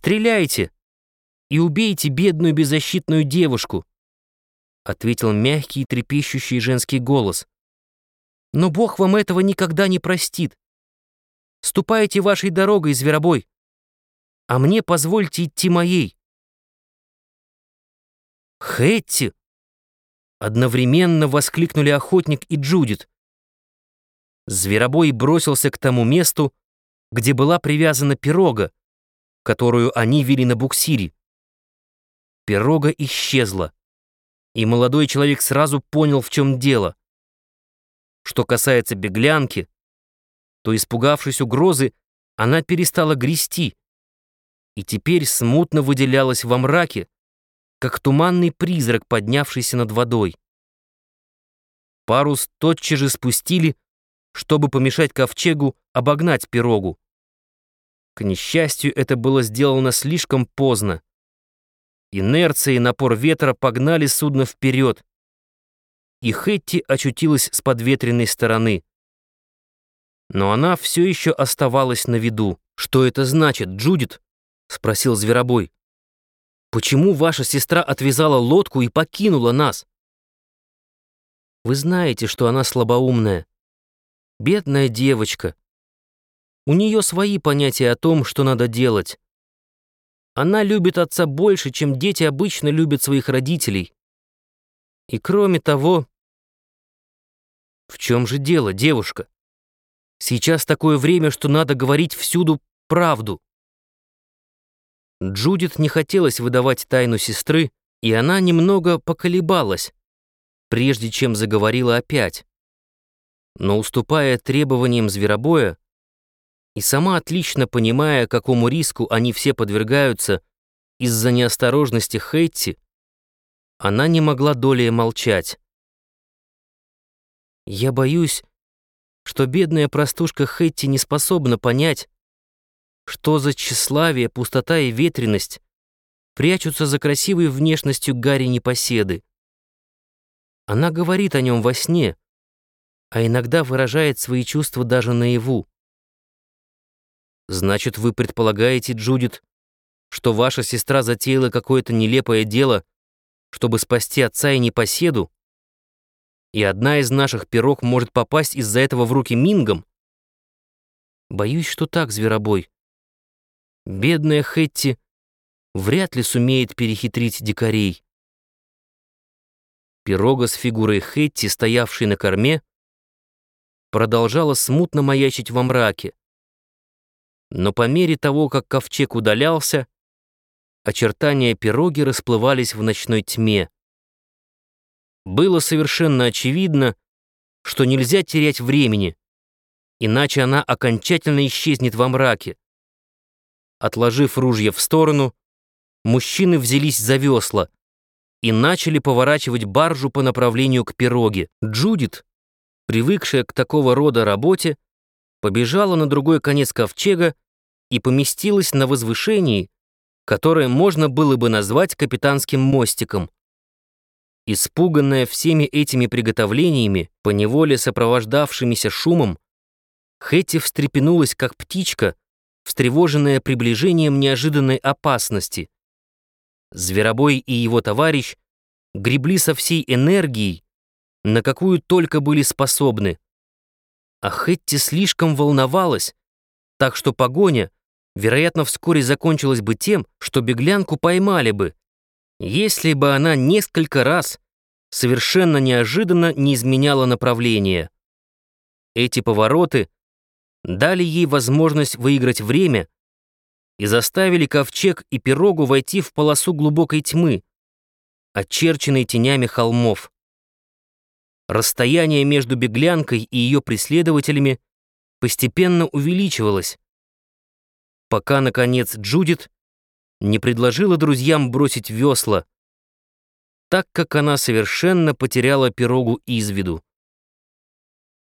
«Стреляйте и убейте бедную беззащитную девушку», ответил мягкий и трепещущий женский голос. «Но Бог вам этого никогда не простит. Ступайте вашей дорогой, зверобой, а мне позвольте идти моей». «Хэтти!» Одновременно воскликнули охотник и Джудит. Зверобой бросился к тому месту, где была привязана пирога, которую они вели на буксире. Пирога исчезла, и молодой человек сразу понял, в чем дело. Что касается беглянки, то, испугавшись угрозы, она перестала грести и теперь смутно выделялась во мраке, как туманный призрак, поднявшийся над водой. Парус тотчас же спустили, чтобы помешать ковчегу обогнать пирогу. К несчастью, это было сделано слишком поздно. Инерция и напор ветра погнали судно вперед, и Хетти очутилась с подветренной стороны. Но она все еще оставалась на виду. «Что это значит, Джудит?» — спросил Зверобой. Почему ваша сестра отвязала лодку и покинула нас? Вы знаете, что она слабоумная. Бедная девочка. У нее свои понятия о том, что надо делать. Она любит отца больше, чем дети обычно любят своих родителей. И кроме того... В чем же дело, девушка? Сейчас такое время, что надо говорить всюду правду. Джудит не хотелось выдавать тайну сестры, и она немного поколебалась, прежде чем заговорила опять. Но уступая требованиям зверобоя, и сама отлично понимая, какому риску они все подвергаются из-за неосторожности Хэтти, она не могла долее молчать. «Я боюсь, что бедная простушка Хэтти не способна понять, что за тщеславие, пустота и ветренность прячутся за красивой внешностью Гарри Непоседы? Она говорит о нем во сне, а иногда выражает свои чувства даже наяву. Значит, вы предполагаете, Джудит, что ваша сестра затеяла какое-то нелепое дело, чтобы спасти отца и непоседу? И одна из наших пирог может попасть из-за этого в руки Мингам? Боюсь, что так, Зверобой. Бедная Хэтти вряд ли сумеет перехитрить дикарей. Пирога с фигурой Хэтти, стоявшей на корме, продолжала смутно маячить во мраке. Но по мере того, как ковчег удалялся, очертания пироги расплывались в ночной тьме. Было совершенно очевидно, что нельзя терять времени, иначе она окончательно исчезнет во мраке. Отложив ружья в сторону, мужчины взялись за весла и начали поворачивать баржу по направлению к пироге. Джудит, привыкшая к такого рода работе, побежала на другой конец ковчега и поместилась на возвышении, которое можно было бы назвать капитанским мостиком. Испуганная всеми этими приготовлениями, поневоле сопровождавшимися шумом, Хэтти встрепенулась, как птичка, встревоженная приближением неожиданной опасности. Зверобой и его товарищ гребли со всей энергией, на какую только были способны. А Хетти слишком волновалась, так что погоня, вероятно, вскоре закончилась бы тем, что беглянку поймали бы, если бы она несколько раз совершенно неожиданно не изменяла направление. Эти повороты — дали ей возможность выиграть время и заставили ковчег и пирогу войти в полосу глубокой тьмы, очерченной тенями холмов. Расстояние между беглянкой и ее преследователями постепенно увеличивалось, пока, наконец, Джудит не предложила друзьям бросить весла, так как она совершенно потеряла пирогу из виду.